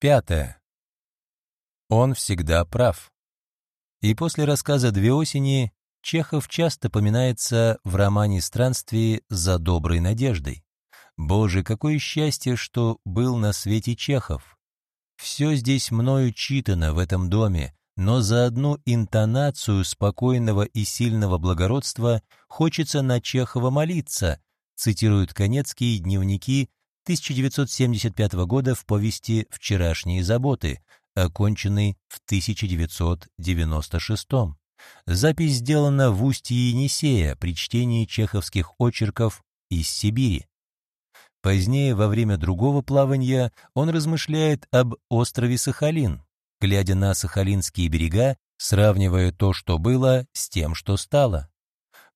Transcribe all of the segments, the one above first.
Пятое. Он всегда прав. И после рассказа «Две осени» Чехов часто поминается в романе «Странствие за доброй надеждой». Боже, какое счастье, что был на свете Чехов! Все здесь мною читано в этом доме, но за одну интонацию спокойного и сильного благородства хочется на Чехова молиться, цитируют конецкие дневники 1975 года в повести «Вчерашние заботы», оконченной в 1996. Запись сделана в устье Енисея при чтении чеховских очерков из Сибири. Позднее, во время другого плавания, он размышляет об острове Сахалин, глядя на сахалинские берега, сравнивая то, что было, с тем, что стало.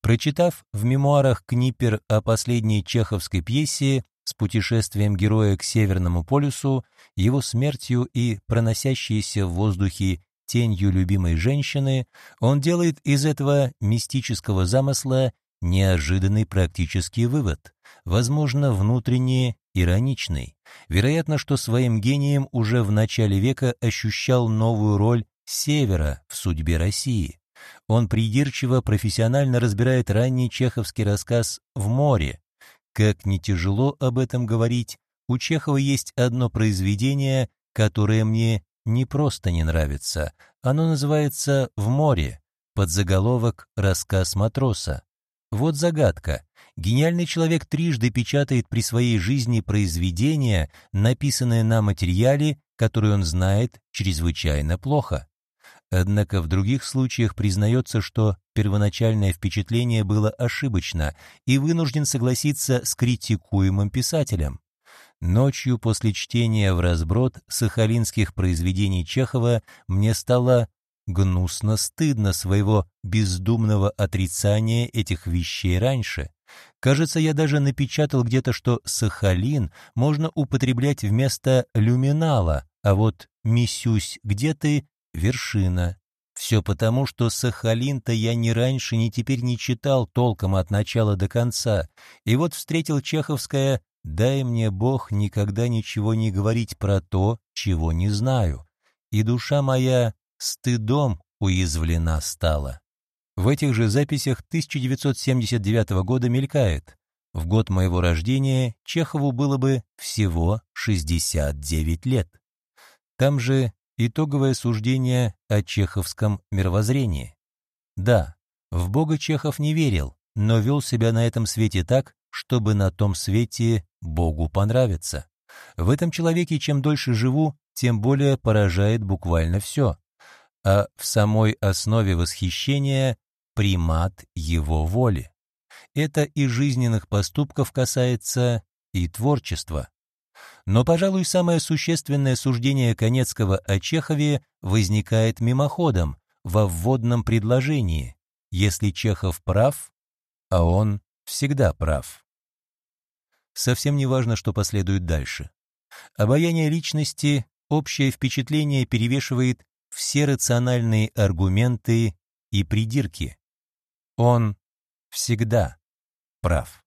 Прочитав в мемуарах Книпер о последней чеховской пьесе с путешествием героя к Северному полюсу, его смертью и проносящейся в воздухе тенью любимой женщины, он делает из этого мистического замысла неожиданный практический вывод, возможно, внутренне ироничный. Вероятно, что своим гением уже в начале века ощущал новую роль Севера в судьбе России. Он придирчиво, профессионально разбирает ранний чеховский рассказ «В море». Как не тяжело об этом говорить, у Чехова есть одно произведение, которое мне не просто не нравится. Оно называется «В море», под заголовок «Рассказ матроса». Вот загадка. Гениальный человек трижды печатает при своей жизни произведения, написанные на материале, который он знает чрезвычайно плохо. Однако в других случаях признается, что первоначальное впечатление было ошибочно и вынужден согласиться с критикуемым писателем. Ночью после чтения в разброд сахалинских произведений Чехова мне стало гнусно стыдно своего бездумного отрицания этих вещей раньше. Кажется, я даже напечатал где-то, что Сахалин можно употреблять вместо люминала, а вот «Мисюсь, где ты?» — вершина. Все потому, что Сахалин-то я ни раньше, ни теперь не читал толком от начала до конца, и вот встретил чеховское «Дай мне, Бог, никогда ничего не говорить про то, чего не знаю». И душа моя стыдом уязвлена стала. В этих же записях 1979 года мелькает. В год моего рождения Чехову было бы всего 69 лет. Там же итоговое суждение о чеховском мировоззрении. Да, в Бога Чехов не верил, но вел себя на этом свете так, чтобы на том свете Богу понравиться. В этом человеке чем дольше живу, тем более поражает буквально все а в самой основе восхищения примат его воли. Это и жизненных поступков касается, и творчества. Но, пожалуй, самое существенное суждение Конецкого о Чехове возникает мимоходом, во вводном предложении, если Чехов прав, а он всегда прав. Совсем не важно, что последует дальше. Обаяние личности, общее впечатление перевешивает все рациональные аргументы и придирки. Он всегда прав.